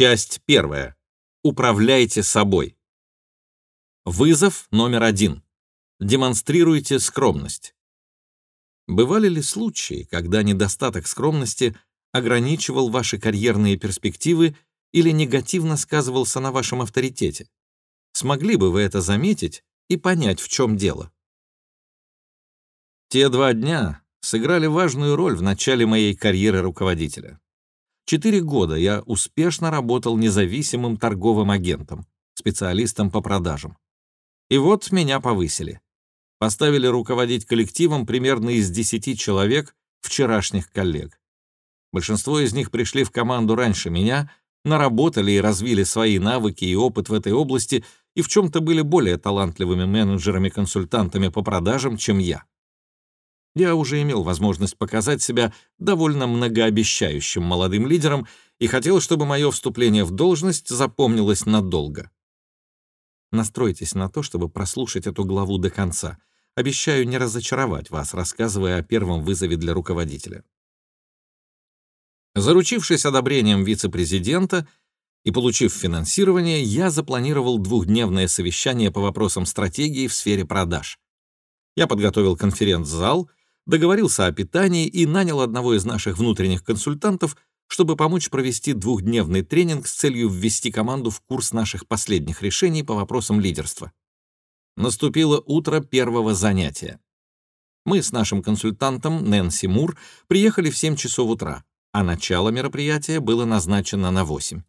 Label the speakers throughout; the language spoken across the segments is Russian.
Speaker 1: Часть первая. Управляйте собой. Вызов номер один. Демонстрируйте скромность. Бывали ли случаи, когда недостаток скромности ограничивал ваши карьерные перспективы или негативно сказывался на вашем авторитете? Смогли бы вы это заметить и понять, в чем дело? Те два дня сыграли важную роль в начале моей карьеры руководителя. Четыре года я успешно работал независимым торговым агентом, специалистом по продажам. И вот меня повысили. Поставили руководить коллективом примерно из 10 человек, вчерашних коллег. Большинство из них пришли в команду раньше меня, наработали и развили свои навыки и опыт в этой области и в чем-то были более талантливыми менеджерами-консультантами по продажам, чем я я уже имел возможность показать себя довольно многообещающим молодым лидером и хотел, чтобы мое вступление в должность запомнилось надолго. Настройтесь на то, чтобы прослушать эту главу до конца. Обещаю не разочаровать вас, рассказывая о первом вызове для руководителя. Заручившись одобрением вице-президента и получив финансирование, я запланировал двухдневное совещание по вопросам стратегии в сфере продаж. Я подготовил конференц-зал — договорился о питании и нанял одного из наших внутренних консультантов, чтобы помочь провести двухдневный тренинг с целью ввести команду в курс наших последних решений по вопросам лидерства. Наступило утро первого занятия. Мы с нашим консультантом Нэнси Мур приехали в 7 часов утра, а начало мероприятия было назначено на 8.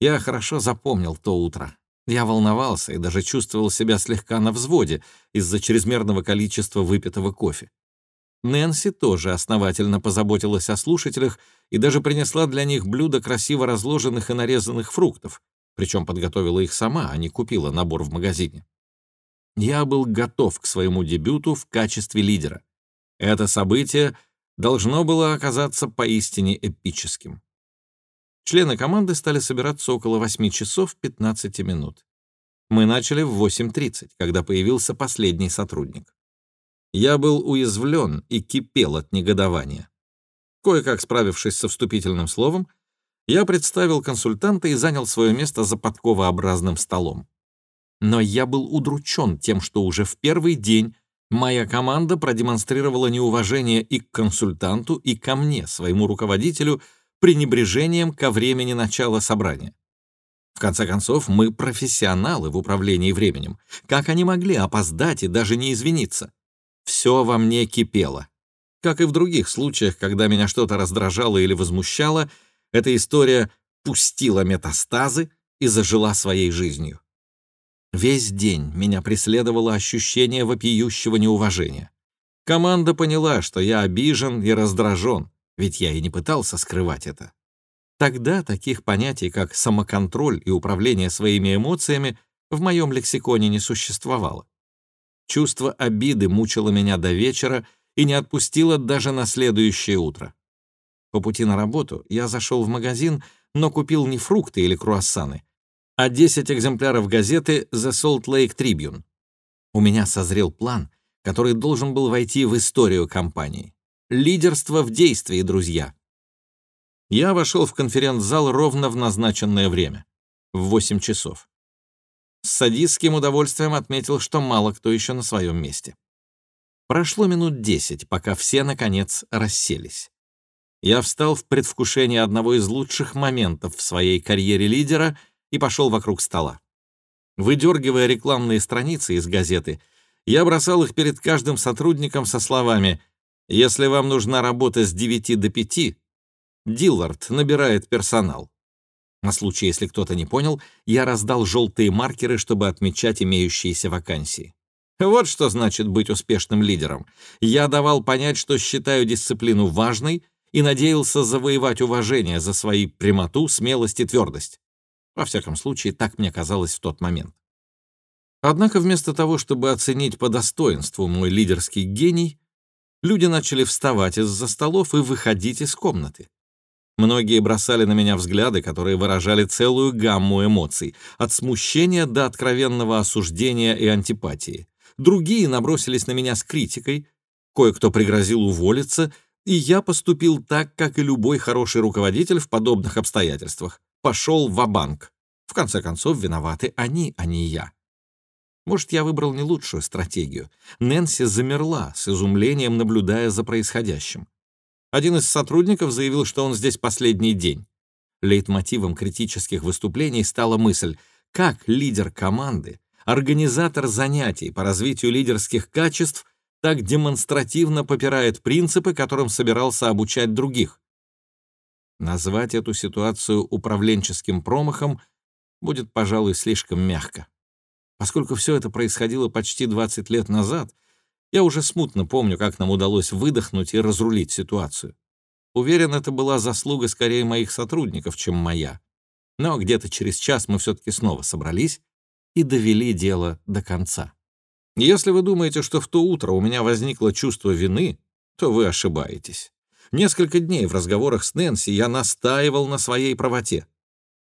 Speaker 1: Я хорошо запомнил то утро. Я волновался и даже чувствовал себя слегка на взводе из-за чрезмерного количества выпитого кофе. Нэнси тоже основательно позаботилась о слушателях и даже принесла для них блюдо красиво разложенных и нарезанных фруктов, причем подготовила их сама, а не купила набор в магазине. Я был готов к своему дебюту в качестве лидера. Это событие должно было оказаться поистине эпическим. Члены команды стали собираться около 8 часов 15 минут. Мы начали в 8.30, когда появился последний сотрудник. Я был уязвлен и кипел от негодования. Кое-как справившись со вступительным словом, я представил консультанта и занял свое место за подковообразным столом. Но я был удручен тем, что уже в первый день моя команда продемонстрировала неуважение и к консультанту, и ко мне, своему руководителю, пренебрежением ко времени начала собрания. В конце концов, мы профессионалы в управлении временем. Как они могли опоздать и даже не извиниться? Все во мне кипело. Как и в других случаях, когда меня что-то раздражало или возмущало, эта история пустила метастазы и зажила своей жизнью. Весь день меня преследовало ощущение вопиющего неуважения. Команда поняла, что я обижен и раздражен, ведь я и не пытался скрывать это. Тогда таких понятий, как самоконтроль и управление своими эмоциями, в моем лексиконе не существовало. Чувство обиды мучило меня до вечера и не отпустило даже на следующее утро. По пути на работу я зашел в магазин, но купил не фрукты или круассаны, а 10 экземпляров газеты The Salt Lake Tribune. У меня созрел план, который должен был войти в историю компании. Лидерство в действии, друзья. Я вошел в конференц-зал ровно в назначенное время, в 8 часов с садистским удовольствием отметил, что мало кто еще на своем месте. Прошло минут десять, пока все, наконец, расселись. Я встал в предвкушении одного из лучших моментов в своей карьере лидера и пошел вокруг стола. Выдергивая рекламные страницы из газеты, я бросал их перед каждым сотрудником со словами «Если вам нужна работа с 9 до 5, Диллард набирает персонал. На случай, если кто-то не понял, я раздал желтые маркеры, чтобы отмечать имеющиеся вакансии. Вот что значит быть успешным лидером. Я давал понять, что считаю дисциплину важной и надеялся завоевать уважение за свои прямоту, смелость и твердость. Во всяком случае, так мне казалось в тот момент. Однако вместо того, чтобы оценить по достоинству мой лидерский гений, люди начали вставать из-за столов и выходить из комнаты. Многие бросали на меня взгляды, которые выражали целую гамму эмоций, от смущения до откровенного осуждения и антипатии. Другие набросились на меня с критикой, кое-кто пригрозил уволиться, и я поступил так, как и любой хороший руководитель в подобных обстоятельствах. пошел в банк В конце концов, виноваты они, а не я. Может, я выбрал не лучшую стратегию. Нэнси замерла, с изумлением наблюдая за происходящим. Один из сотрудников заявил, что он здесь последний день. Лейтмотивом критических выступлений стала мысль, как лидер команды, организатор занятий по развитию лидерских качеств так демонстративно попирает принципы, которым собирался обучать других. Назвать эту ситуацию управленческим промахом будет, пожалуй, слишком мягко. Поскольку все это происходило почти 20 лет назад, я уже смутно помню, как нам удалось выдохнуть и разрулить ситуацию. Уверен, это была заслуга скорее моих сотрудников, чем моя. Но где-то через час мы все-таки снова собрались и довели дело до конца. Если вы думаете, что в то утро у меня возникло чувство вины, то вы ошибаетесь. Несколько дней в разговорах с Нэнси я настаивал на своей правоте.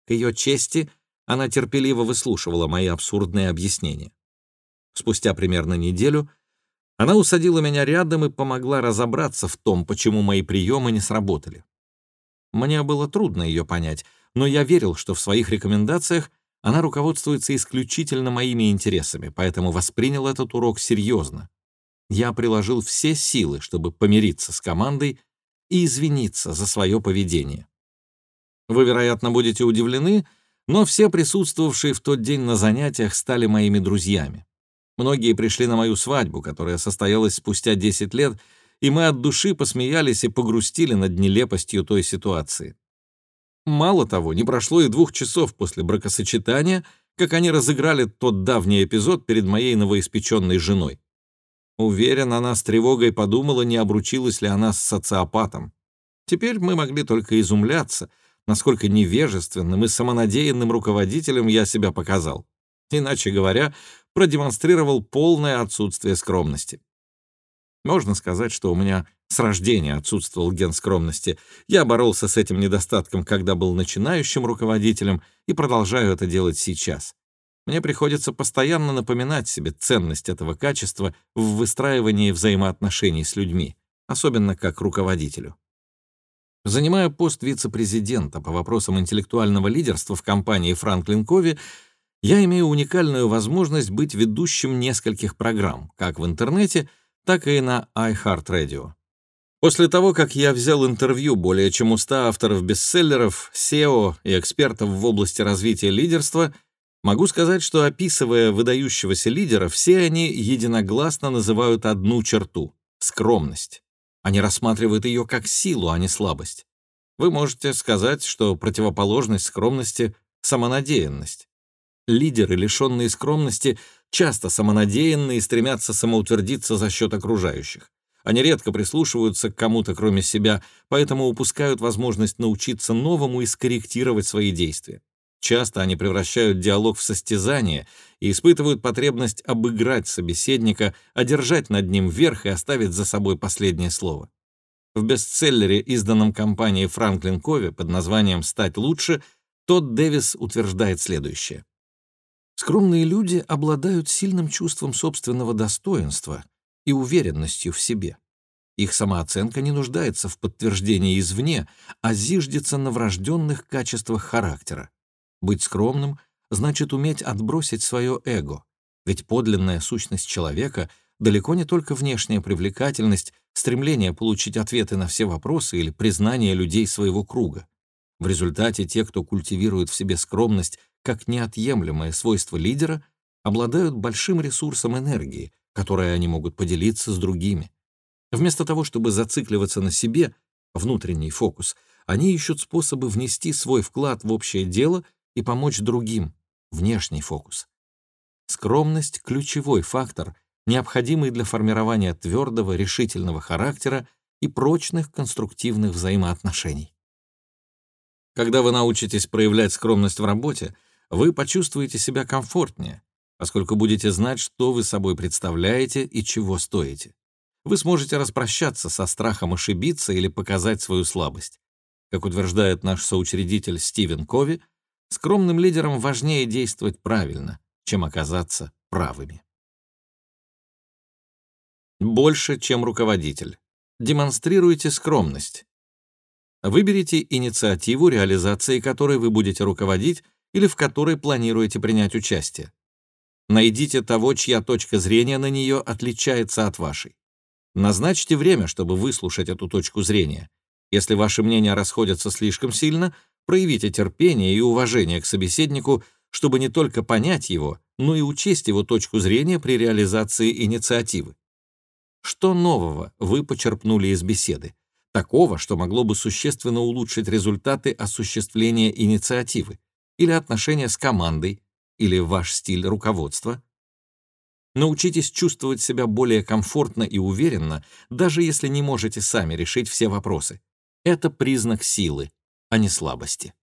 Speaker 1: К ее чести она терпеливо выслушивала мои абсурдные объяснения. Спустя примерно неделю она усадила меня рядом и помогла разобраться в том, почему мои приемы не сработали. Мне было трудно ее понять, но я верил, что в своих рекомендациях она руководствуется исключительно моими интересами, поэтому воспринял этот урок серьезно. Я приложил все силы, чтобы помириться с командой и извиниться за свое поведение. Вы, вероятно, будете удивлены, но все присутствовавшие в тот день на занятиях стали моими друзьями. Многие пришли на мою свадьбу, которая состоялась спустя 10 лет, и мы от души посмеялись и погрустили над нелепостью той ситуации. Мало того, не прошло и двух часов после бракосочетания, как они разыграли тот давний эпизод перед моей новоиспеченной женой. Уверен, она с тревогой подумала, не обручилась ли она с социопатом. Теперь мы могли только изумляться — насколько невежественным и самонадеянным руководителем я себя показал. Иначе говоря, продемонстрировал полное отсутствие скромности. Можно сказать, что у меня с рождения отсутствовал ген скромности. Я боролся с этим недостатком, когда был начинающим руководителем, и продолжаю это делать сейчас. Мне приходится постоянно напоминать себе ценность этого качества в выстраивании взаимоотношений с людьми, особенно как руководителю. Занимая пост вице-президента по вопросам интеллектуального лидерства в компании Франклин Кови, я имею уникальную возможность быть ведущим нескольких программ, как в интернете, так и на iHeartRadio. После того, как я взял интервью более чем у 100 авторов бестселлеров, SEO и экспертов в области развития лидерства, могу сказать, что, описывая выдающегося лидера, все они единогласно называют одну черту — скромность. Они рассматривают ее как силу, а не слабость. Вы можете сказать, что противоположность скромности — самонадеянность. Лидеры, лишенные скромности, часто самонадеянны и стремятся самоутвердиться за счет окружающих. Они редко прислушиваются к кому-то, кроме себя, поэтому упускают возможность научиться новому и скорректировать свои действия. Часто они превращают диалог в состязание и испытывают потребность обыграть собеседника, одержать над ним верх и оставить за собой последнее слово. В бестселлере, изданном компанией Франклин Кови под названием «Стать лучше», Тодд Дэвис утверждает следующее. Скромные люди обладают сильным чувством собственного достоинства и уверенностью в себе. Их самооценка не нуждается в подтверждении извне, а зиждется на врожденных качествах характера. Быть скромным значит уметь отбросить свое эго, ведь подлинная сущность человека далеко не только внешняя привлекательность, стремление получить ответы на все вопросы или признание людей своего круга. В результате те, кто культивирует в себе скромность как неотъемлемое свойство лидера, обладают большим ресурсом энергии, которой они могут поделиться с другими. Вместо того, чтобы зацикливаться на себе, внутренний фокус, они ищут способы внести свой вклад в общее дело и помочь другим, внешний фокус. Скромность — ключевой фактор, необходимый для формирования твердого, решительного характера и прочных конструктивных взаимоотношений. Когда вы научитесь проявлять скромность в работе, вы почувствуете себя комфортнее, поскольку будете знать, что вы собой представляете и чего стоите. Вы сможете распрощаться со страхом ошибиться или показать свою слабость. Как утверждает наш соучредитель Стивен Кови, Скромным лидерам важнее действовать правильно, чем оказаться правыми. Больше, чем руководитель. Демонстрируйте скромность. Выберите инициативу, реализацией которой вы будете руководить или в которой планируете принять участие. Найдите того, чья точка зрения на нее отличается от вашей. Назначьте время, чтобы выслушать эту точку зрения. Если ваши мнения расходятся слишком сильно, проявите терпение и уважение к собеседнику, чтобы не только понять его, но и учесть его точку зрения при реализации инициативы. Что нового вы почерпнули из беседы? Такого, что могло бы существенно улучшить результаты осуществления инициативы или отношения с командой, или ваш стиль руководства? Научитесь чувствовать себя более комфортно и уверенно, даже если не можете сами решить все вопросы. Это признак силы, а не слабости.